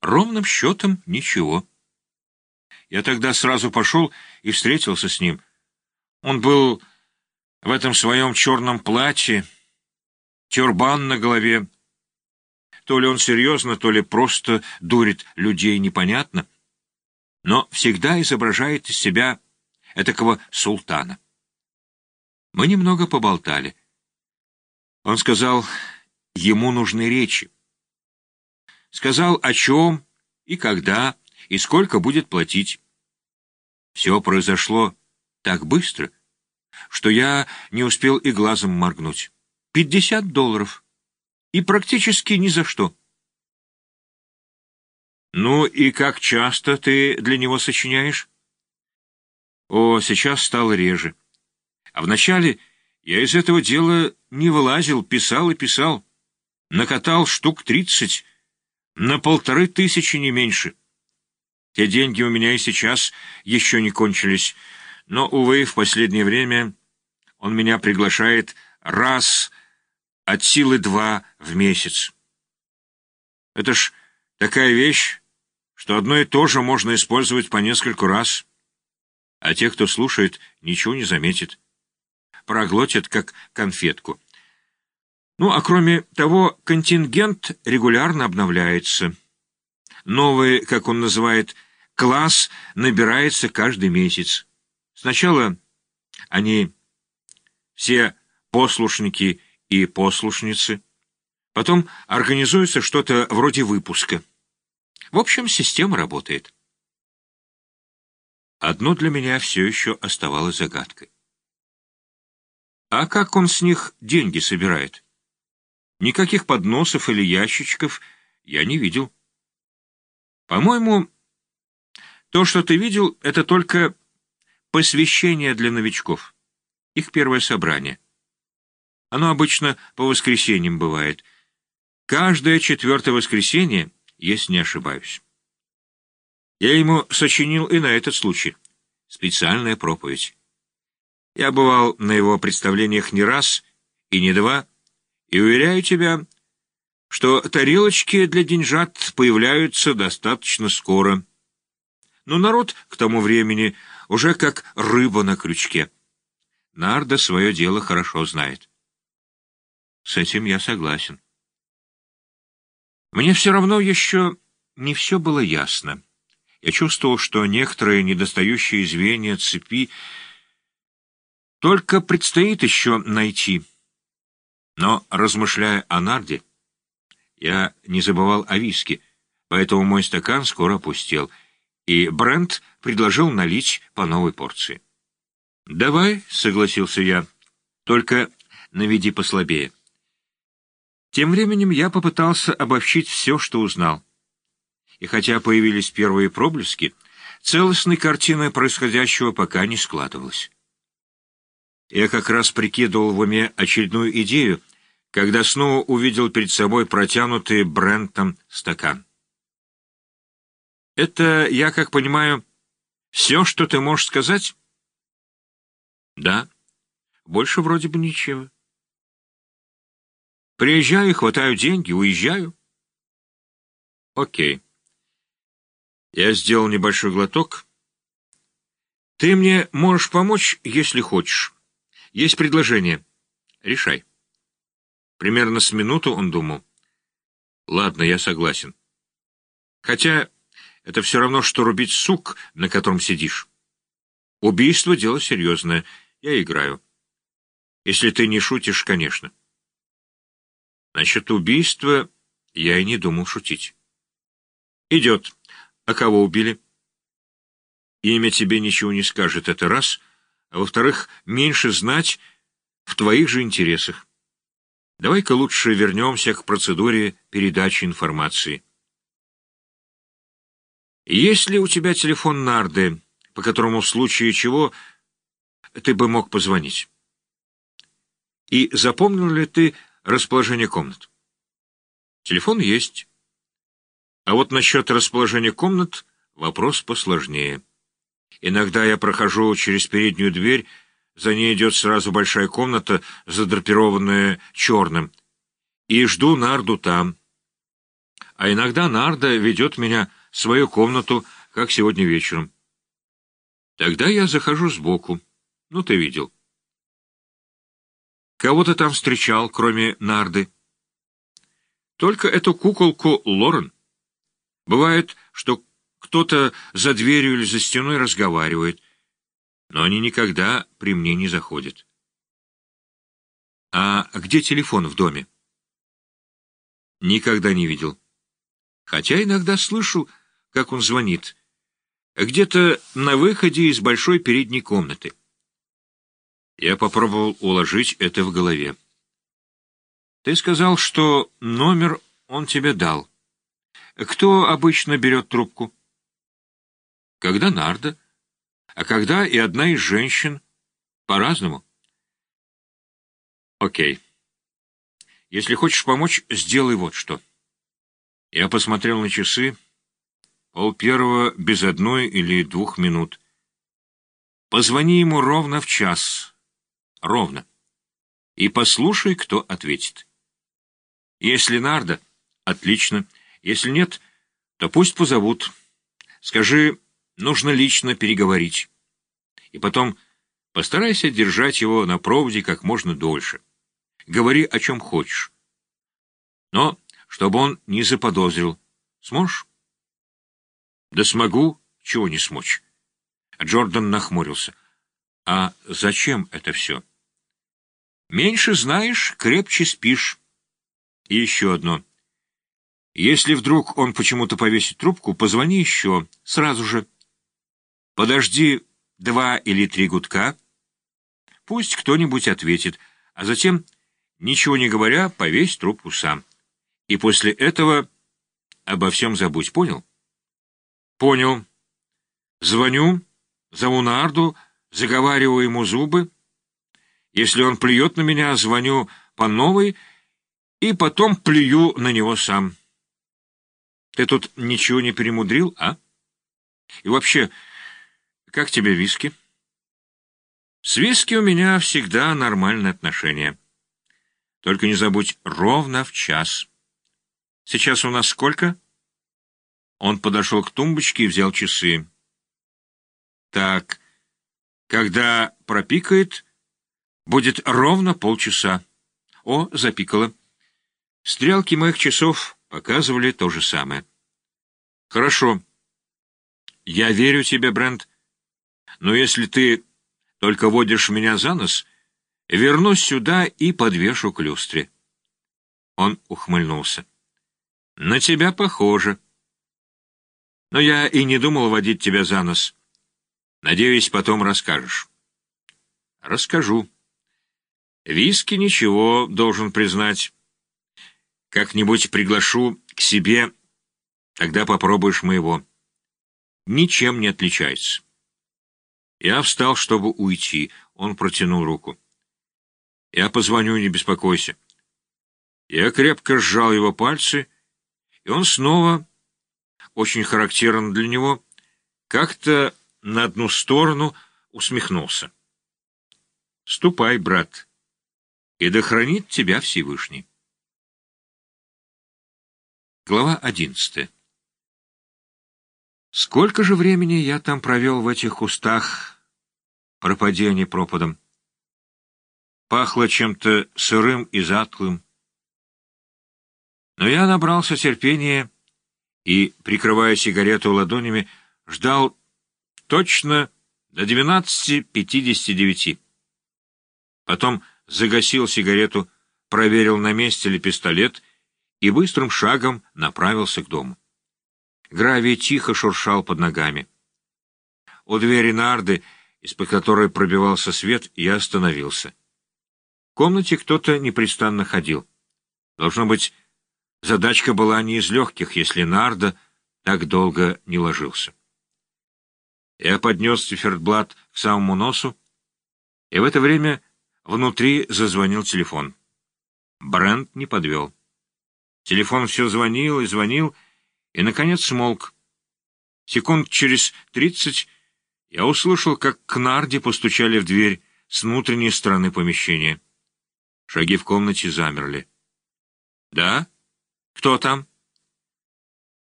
Ровным счетом ничего. Я тогда сразу пошел и встретился с ним. Он был в этом своем черном платье, тюрбан на голове. То ли он серьезно, то ли просто дурит людей, непонятно. Но всегда изображает из себя этакого султана. Мы немного поболтали. Он сказал, ему нужны речи. Сказал, о чем и когда, и сколько будет платить. Все произошло так быстро, что я не успел и глазом моргнуть. Пятьдесят долларов. И практически ни за что. «Ну и как часто ты для него сочиняешь?» «О, сейчас стало реже. А вначале я из этого дела не вылазил, писал и писал. Накатал штук тридцать, на полторы тысячи не меньше. Те деньги у меня и сейчас еще не кончились, но, увы, в последнее время он меня приглашает раз от силы два в месяц. Это ж такая вещь, что одно и то же можно использовать по нескольку раз, а те, кто слушает, ничего не заметит. Проглотят, как конфетку. Ну, а кроме того, контингент регулярно обновляется. Новый, как он называет, класс набирается каждый месяц. Сначала они все послушники и послушницы. Потом организуется что-то вроде выпуска. В общем, система работает. Одно для меня все еще оставалось загадкой. А как он с них деньги собирает? Никаких подносов или ящичков я не видел. По-моему, то, что ты видел, это только посвящение для новичков. Их первое собрание. Оно обычно по воскресеньям бывает. Каждое четвертое воскресенье, если не ошибаюсь. Я ему сочинил и на этот случай. Специальная проповедь. Я бывал на его представлениях не раз и не два, и уверяю тебя, что тарелочки для деньжат появляются достаточно скоро. Но народ к тому времени уже как рыба на крючке. Нарда свое дело хорошо знает. С этим я согласен. Мне все равно еще не все было ясно. Я чувствовал, что некоторые недостающие звенья цепи только предстоит еще найти. Но, размышляя о Нарде, я не забывал о виске, поэтому мой стакан скоро опустел, и Брент предложил налить по новой порции. «Давай», — согласился я, — «только наведи послабее». Тем временем я попытался обобщить все, что узнал. И хотя появились первые проблески, целостной картины происходящего пока не складывалось. Я как раз прикидывал в уме очередную идею, когда снова увидел перед собой протянутый Брентом стакан. «Это, я как понимаю, все, что ты можешь сказать?» «Да. Больше вроде бы ничего». «Приезжаю, хватаю деньги, уезжаю». «Окей». Я сделал небольшой глоток. «Ты мне можешь помочь, если хочешь. Есть предложение. Решай». Примерно с минуту он думал. Ладно, я согласен. Хотя это все равно, что рубить сук, на котором сидишь. Убийство — дело серьезное. Я играю. Если ты не шутишь, конечно. Насчет убийства я и не думал шутить. Идет. А кого убили? Имя тебе ничего не скажет, это раз. А во-вторых, меньше знать в твоих же интересах. Давай-ка лучше вернемся к процедуре передачи информации. Есть ли у тебя телефон Нарды, по которому в случае чего ты бы мог позвонить? И запомнил ли ты расположение комнат? Телефон есть. А вот насчет расположения комнат вопрос посложнее. Иногда я прохожу через переднюю дверь, за ней идет сразу большая комната, задрапированная черным. И жду Нарду там. А иногда Нарда ведет меня в свою комнату, как сегодня вечером. Тогда я захожу сбоку. Ну, ты видел. Кого ты там встречал, кроме Нарды? Только эту куколку Лорен. Бывает, что кто-то за дверью или за стеной разговаривает, но они никогда при мне не заходят. А где телефон в доме? Никогда не видел. Хотя иногда слышу, как он звонит. Где-то на выходе из большой передней комнаты. Я попробовал уложить это в голове. Ты сказал, что номер он тебе дал. Кто обычно берет трубку? Когда Нарда, а когда и одна из женщин. По-разному. Окей. Если хочешь помочь, сделай вот что. Я посмотрел на часы. Пол первого без одной или двух минут. Позвони ему ровно в час. Ровно. И послушай, кто ответит. Если Нарда, отлично. Если нет, то пусть позовут. Скажи, нужно лично переговорить. И потом постарайся держать его на проводе как можно дольше. Говори, о чем хочешь. Но, чтобы он не заподозрил. Сможешь? Да смогу. Чего не смочь? Джордан нахмурился. А зачем это все? Меньше знаешь, крепче спишь. И еще одно. Если вдруг он почему-то повесит трубку, позвони еще, сразу же. Подожди два или три гудка. Пусть кто-нибудь ответит, а затем Ничего не говоря, повесь трубку сам. И после этого обо всем забудь, понял? Понял. Звоню, зову Нарду, заговариваю ему зубы. Если он плюет на меня, звоню по новой и потом плюю на него сам. Ты тут ничего не перемудрил, а? И вообще, как тебе виски? С виски у меня всегда нормальные отношения. Только не забудь, ровно в час. Сейчас у нас сколько? Он подошел к тумбочке и взял часы. Так, когда пропикает, будет ровно полчаса. О, запикало. Стрелки моих часов показывали то же самое. Хорошо. Я верю тебе, Брент. Но если ты только водишь меня за нос, Вернусь сюда и подвешу к люстре. Он ухмыльнулся. На тебя похоже. Но я и не думал водить тебя за нос. Надеюсь, потом расскажешь. Расскажу. Виски ничего, должен признать. Как-нибудь приглашу к себе, тогда попробуешь моего. Ничем не отличается. Я встал, чтобы уйти. Он протянул руку. Я позвоню, не беспокойся. Я крепко сжал его пальцы, и он снова, очень характерно для него, как-то на одну сторону усмехнулся. «Ступай, брат, и да хранит тебя Всевышний». Глава одиннадцатая. Сколько же времени я там провел в этих кустах, пропадение пропадом? пахло чем-то сырым и затклым. Но я набрался терпения и, прикрывая сигарету ладонями, ждал точно до двенадцати пятидесяти девяти. Потом загасил сигарету, проверил, на месте ли пистолет, и быстрым шагом направился к дому. Гравий тихо шуршал под ногами. У двери нарды, из-под которой пробивался свет, я остановился. В комнате кто-то непрестанно ходил. Должно быть, задачка была не из легких, если Нарда так долго не ложился. Я поднес циферблат к самому носу, и в это время внутри зазвонил телефон. Брент не подвел. Телефон все звонил и звонил, и, наконец, смолк. Секунд через тридцать я услышал, как к Нарде постучали в дверь с внутренней стороны помещения. Шаги в комнате замерли. «Да? Кто там?»